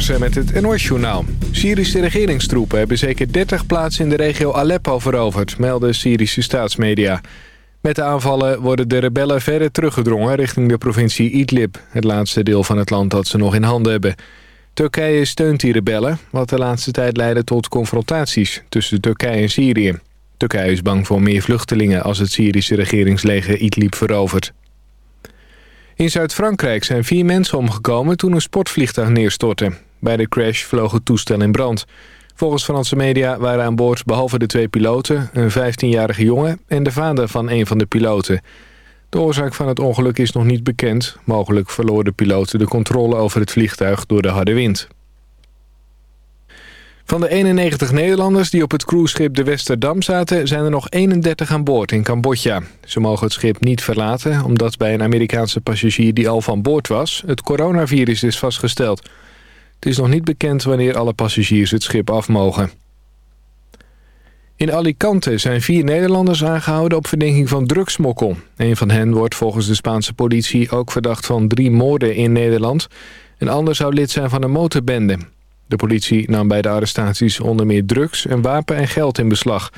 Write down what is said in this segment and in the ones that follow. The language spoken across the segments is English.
Met het NOS-journaal. Syrische regeringstroepen hebben zeker 30 plaatsen in de regio Aleppo veroverd, melden Syrische staatsmedia. Met de aanvallen worden de rebellen verder teruggedrongen richting de provincie Idlib, het laatste deel van het land dat ze nog in handen hebben. Turkije steunt die rebellen, wat de laatste tijd leidde tot confrontaties tussen Turkije en Syrië. Turkije is bang voor meer vluchtelingen als het Syrische regeringsleger Idlib verovert. In Zuid-Frankrijk zijn vier mensen omgekomen toen een sportvliegtuig neerstortte. Bij de crash vloog het toestel in brand. Volgens Franse media waren aan boord behalve de twee piloten... een 15-jarige jongen en de vader van een van de piloten. De oorzaak van het ongeluk is nog niet bekend. Mogelijk verloor de piloten de controle over het vliegtuig door de harde wind. Van de 91 Nederlanders die op het cruiseschip de Westerdam zaten... zijn er nog 31 aan boord in Cambodja. Ze mogen het schip niet verlaten... omdat bij een Amerikaanse passagier die al van boord was... het coronavirus is vastgesteld. Het is nog niet bekend wanneer alle passagiers het schip af mogen. In Alicante zijn vier Nederlanders aangehouden op verdenking van drugsmokkel. Een van hen wordt volgens de Spaanse politie ook verdacht van drie moorden in Nederland. Een ander zou lid zijn van een motorbende. De politie nam bij de arrestaties onder meer drugs, een wapen en geld in beslag.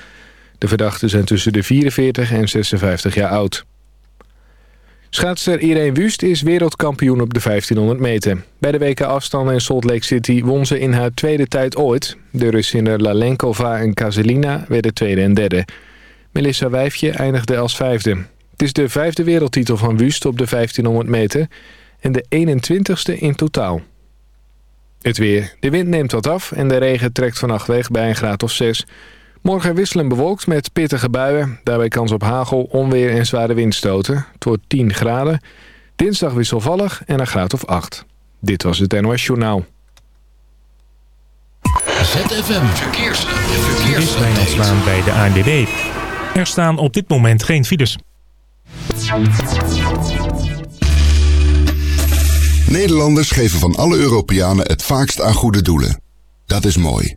De verdachten zijn tussen de 44 en 56 jaar oud. Schaatster Irene Wust is wereldkampioen op de 1500 meter. Bij de weken afstanden in Salt Lake City won ze in haar tweede tijd ooit. De Russinnen Lalenkova en Kazelina werden tweede en derde. Melissa Wijfje eindigde als vijfde. Het is de vijfde wereldtitel van Wust op de 1500 meter en de 21ste in totaal. Het weer. De wind neemt wat af en de regen trekt vannacht weg bij een graad of 6. Morgen wisselen bewolkt met pittige buien. Daarbij kans op hagel, onweer en zware windstoten. Het wordt 10 graden. Dinsdag wisselvallig en een graad of 8. Dit was het NOS Journaal. ZFM Verkeers. Verkeers. Dit is bij de ANWB. Er staan op dit moment geen files. Nederlanders geven van alle Europeanen het vaakst aan goede doelen. Dat is mooi.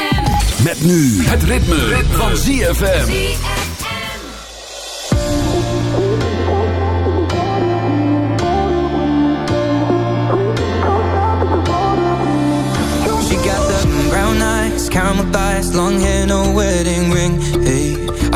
Met nu het ritme, ritme. van ZFM. She got the brown eyes, caramel thighs, long hair, no wedding ring.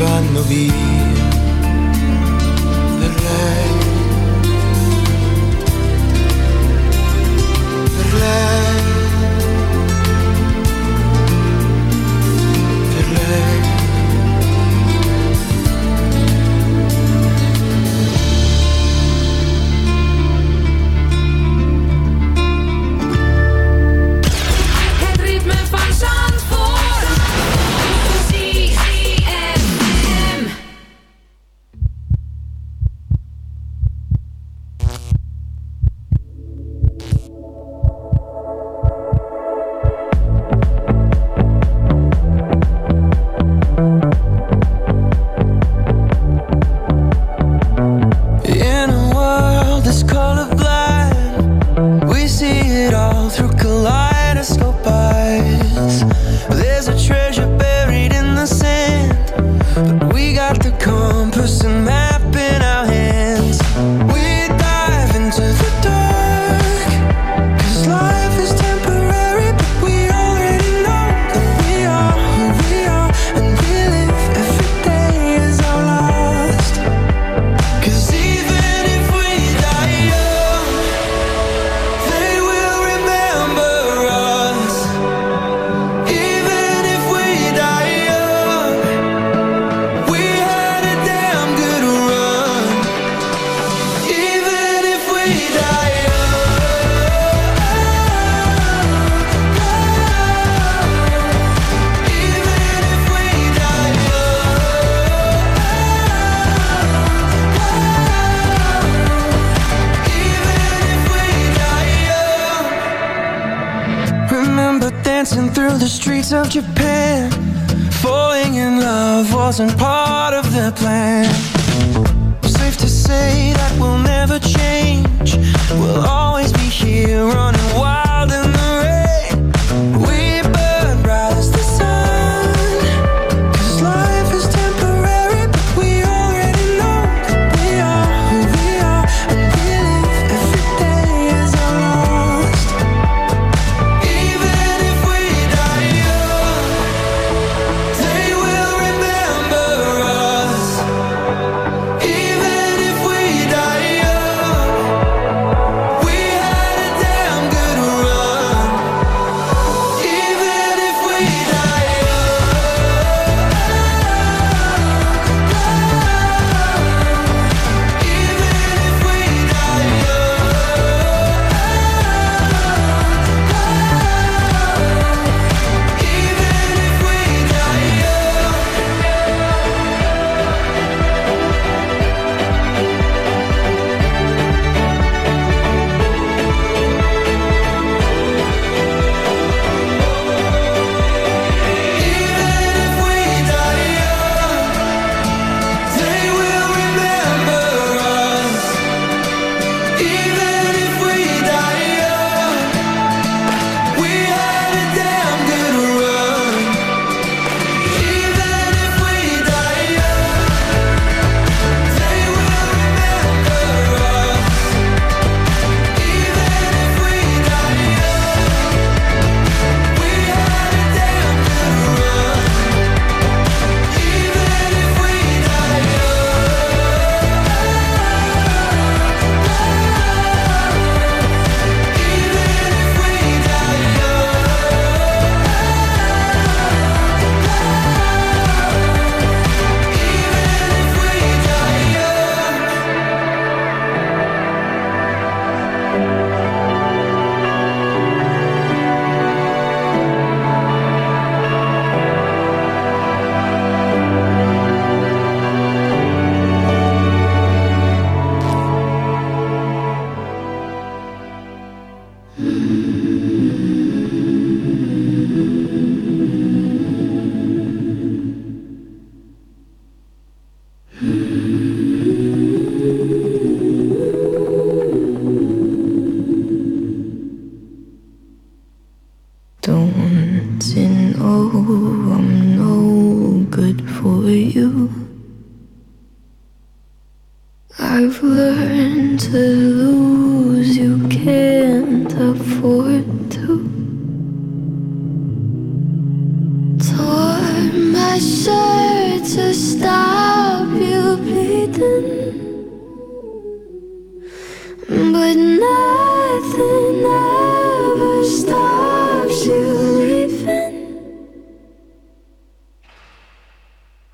vanno via per lei,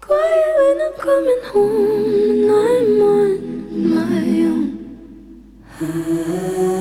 quiet when I'm coming home, and I'm on my own.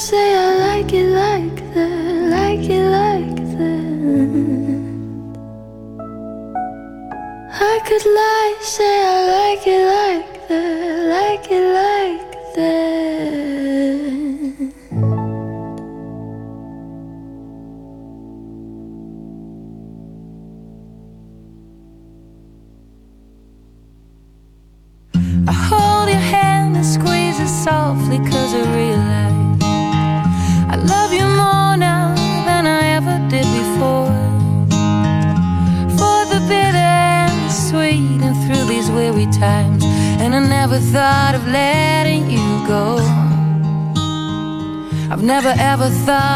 say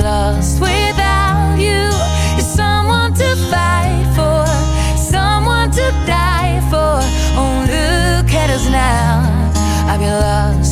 lost without you. Is someone to fight for, someone to die for. Oh, look at us now. I'd be lost.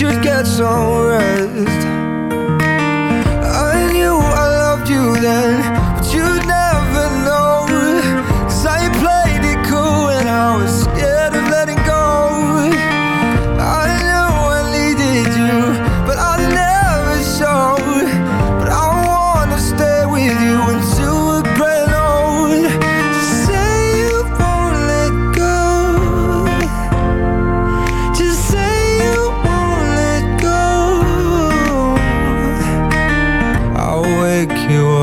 should get some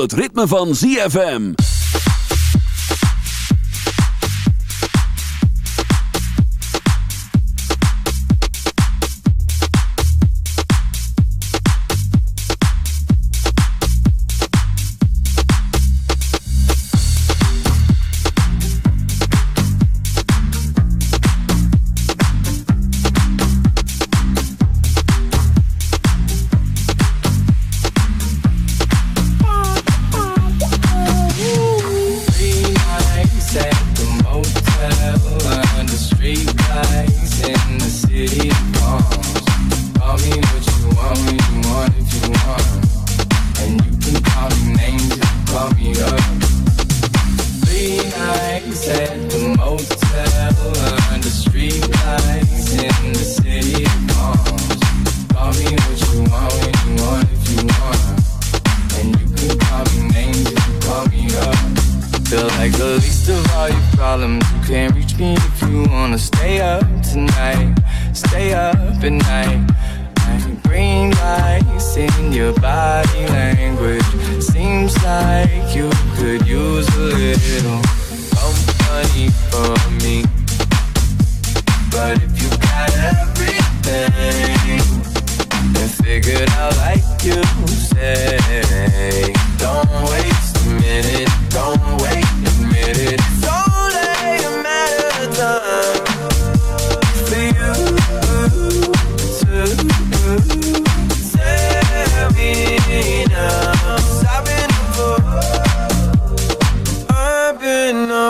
het ritme van ZFM.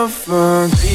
Fun.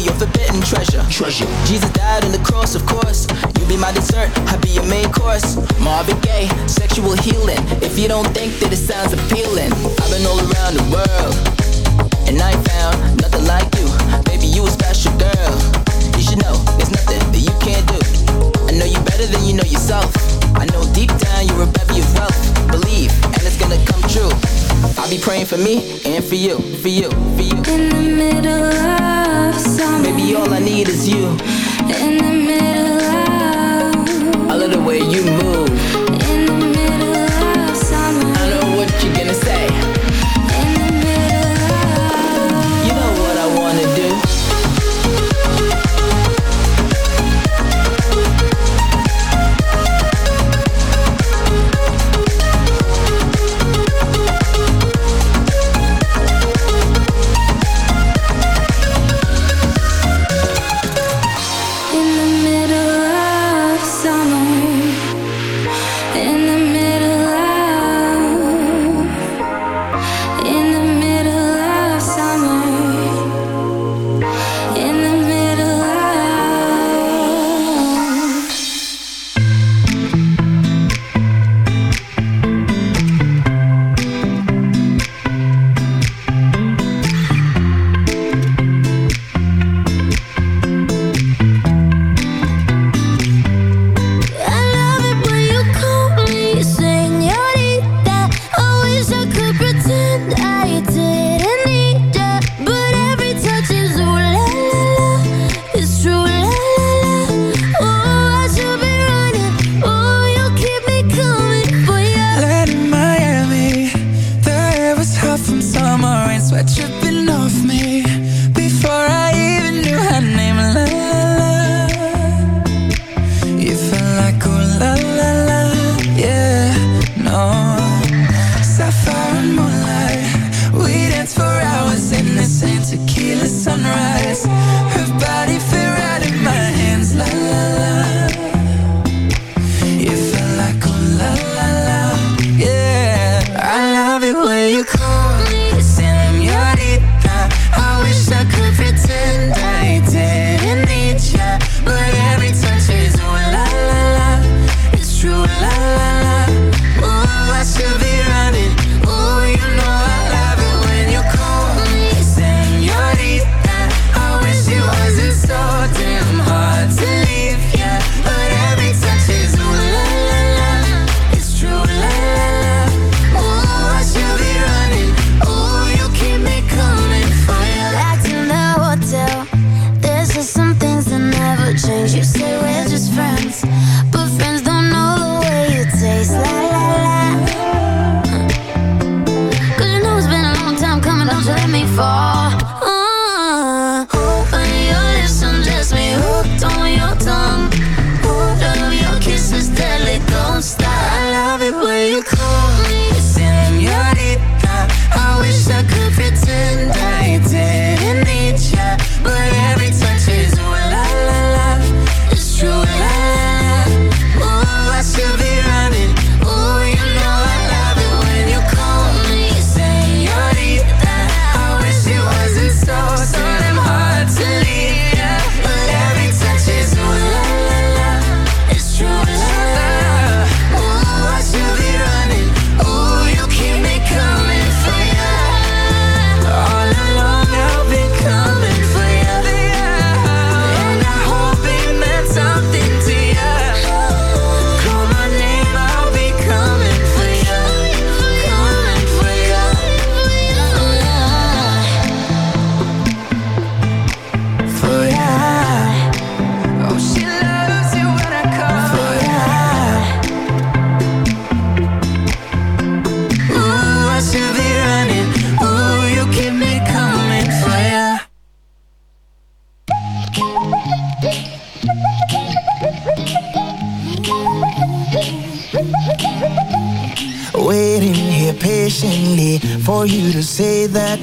your forbidden treasure. Treasure. Jesus died on the cross, of course. You be my dessert, I be your main course. Marvin Gaye, sexual healing. If you don't think that it sounds appealing, I've been all around the world, and I found nothing like you. Baby, you a special girl. You should know there's nothing that you can't do. I know you better than you know yourself. I know deep down you're a bevy of wealth. Believe, and it's gonna come true. I'll be praying for me and for you, for you, for you. In the middle of summer. Baby, all I need is you. In the middle of. I love the way you move.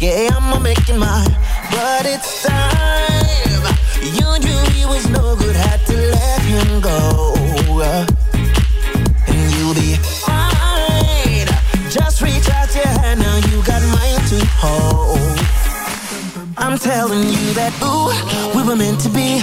Yeah, I'ma make it mine. But it's time. You knew he was no good. Had to let him go. And you'll be fine. Just reach out your hand. Now you got mine to hold. I'm telling you that, ooh, we were meant to be.